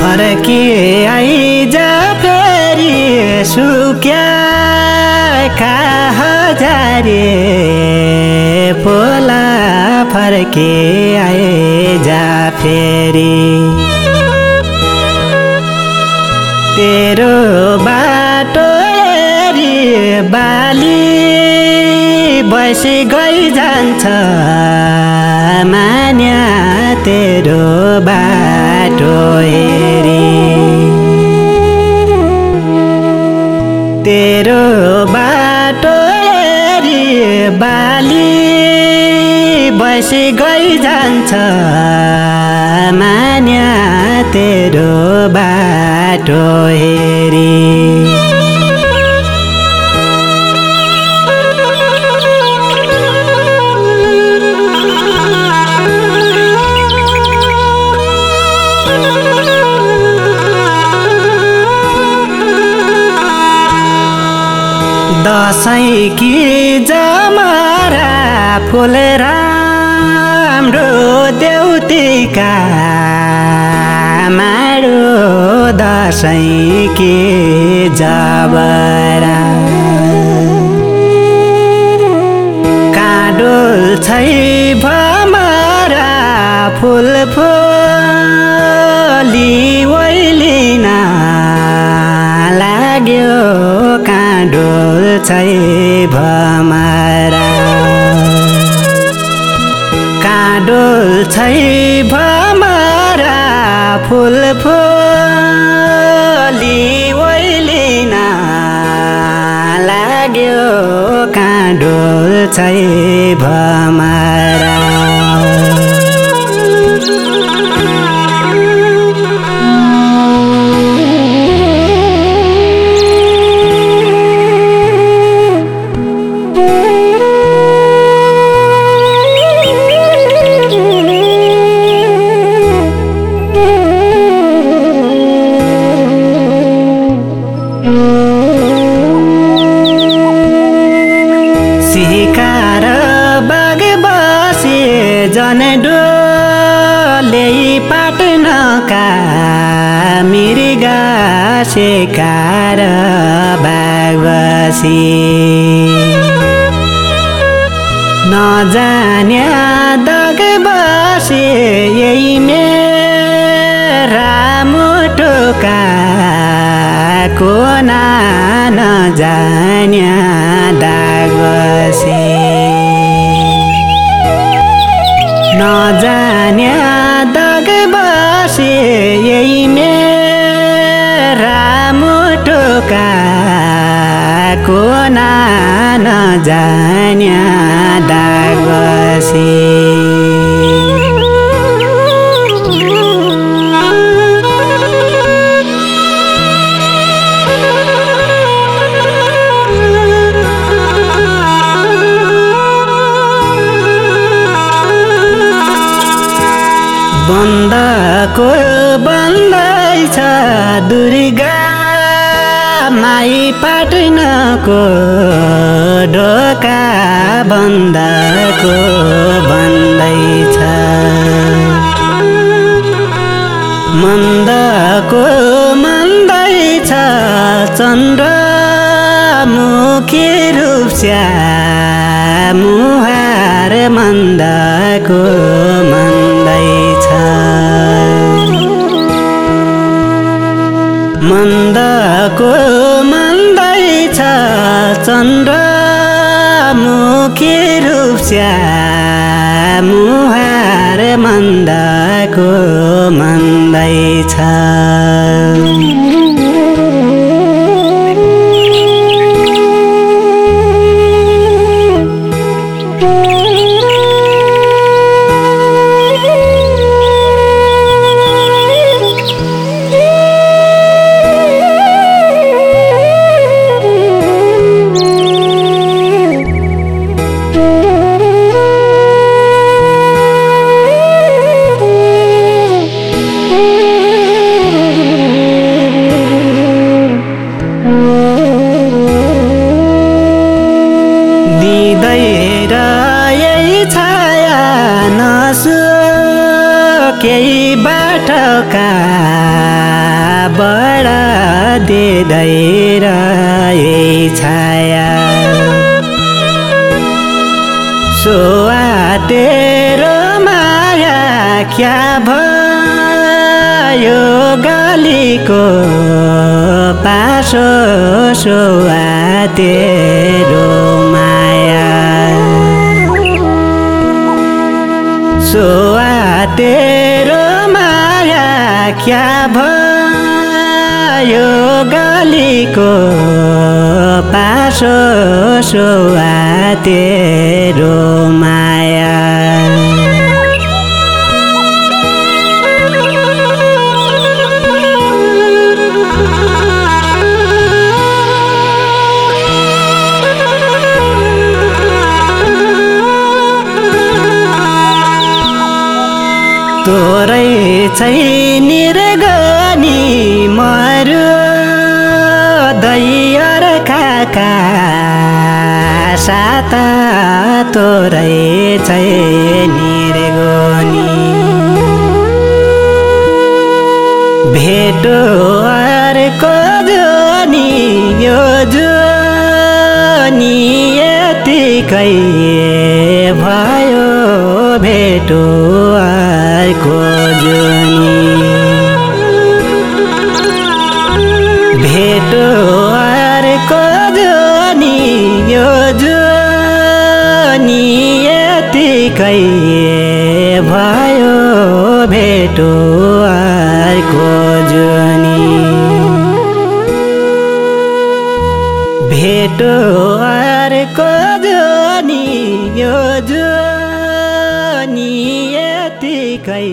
फर्की आइज फेरि सुक्या हजारे पोला फर्के आइज फेरि। तेरो बाटो बाली बसी गइ जान्छ मान्या तेरो बाटो हेरी। तेरो बाटो हेरी बाली बसी गइ जान्छ मान्या तेरो बाटो हेरी। कि जमरा फुल राम्रो देउतीका माडो दसैँ कि जबरा। काडोल छै भमरा फुल फुली ओइलिन लाग्यो काँडोल छै काँडोल छै भमरा फुल फुली ओइलिन लाग्यो काँडोल छै भमरा। बसी नजान्या दग बसे यही मेरा मुटुका। कोना नजान्या दाग बसे? नजान्या दाग बसे यही कोना नजान्या दाग बसे बन्दको बन्दै छ दुर्गा। माई पाटनको ढोका बन्दको बन्दैछ। मन्दको मन्दैछ चन्द्र मुखी रूप मुहार मन्दको मन्दको मन्दैछ चन्द्र मुखी रूप मुहार मन्दको मन्दैछ केही बाटोका रहे छाया। तेरो माया क्या भयो गालीको पासो तेरो माया। तेरो माया क्या भयो गालीको पासो तेरो माया? तोरै छैन गनी मरु दैयर काका साता तोरै छैन गनी भेटो अर्को जोनी यो जोनी यतिकै भयो भेटो। यतिकै भयो भेटो अर्को जोनी। भेटो अर्को जोनी यो जोनी यतिकै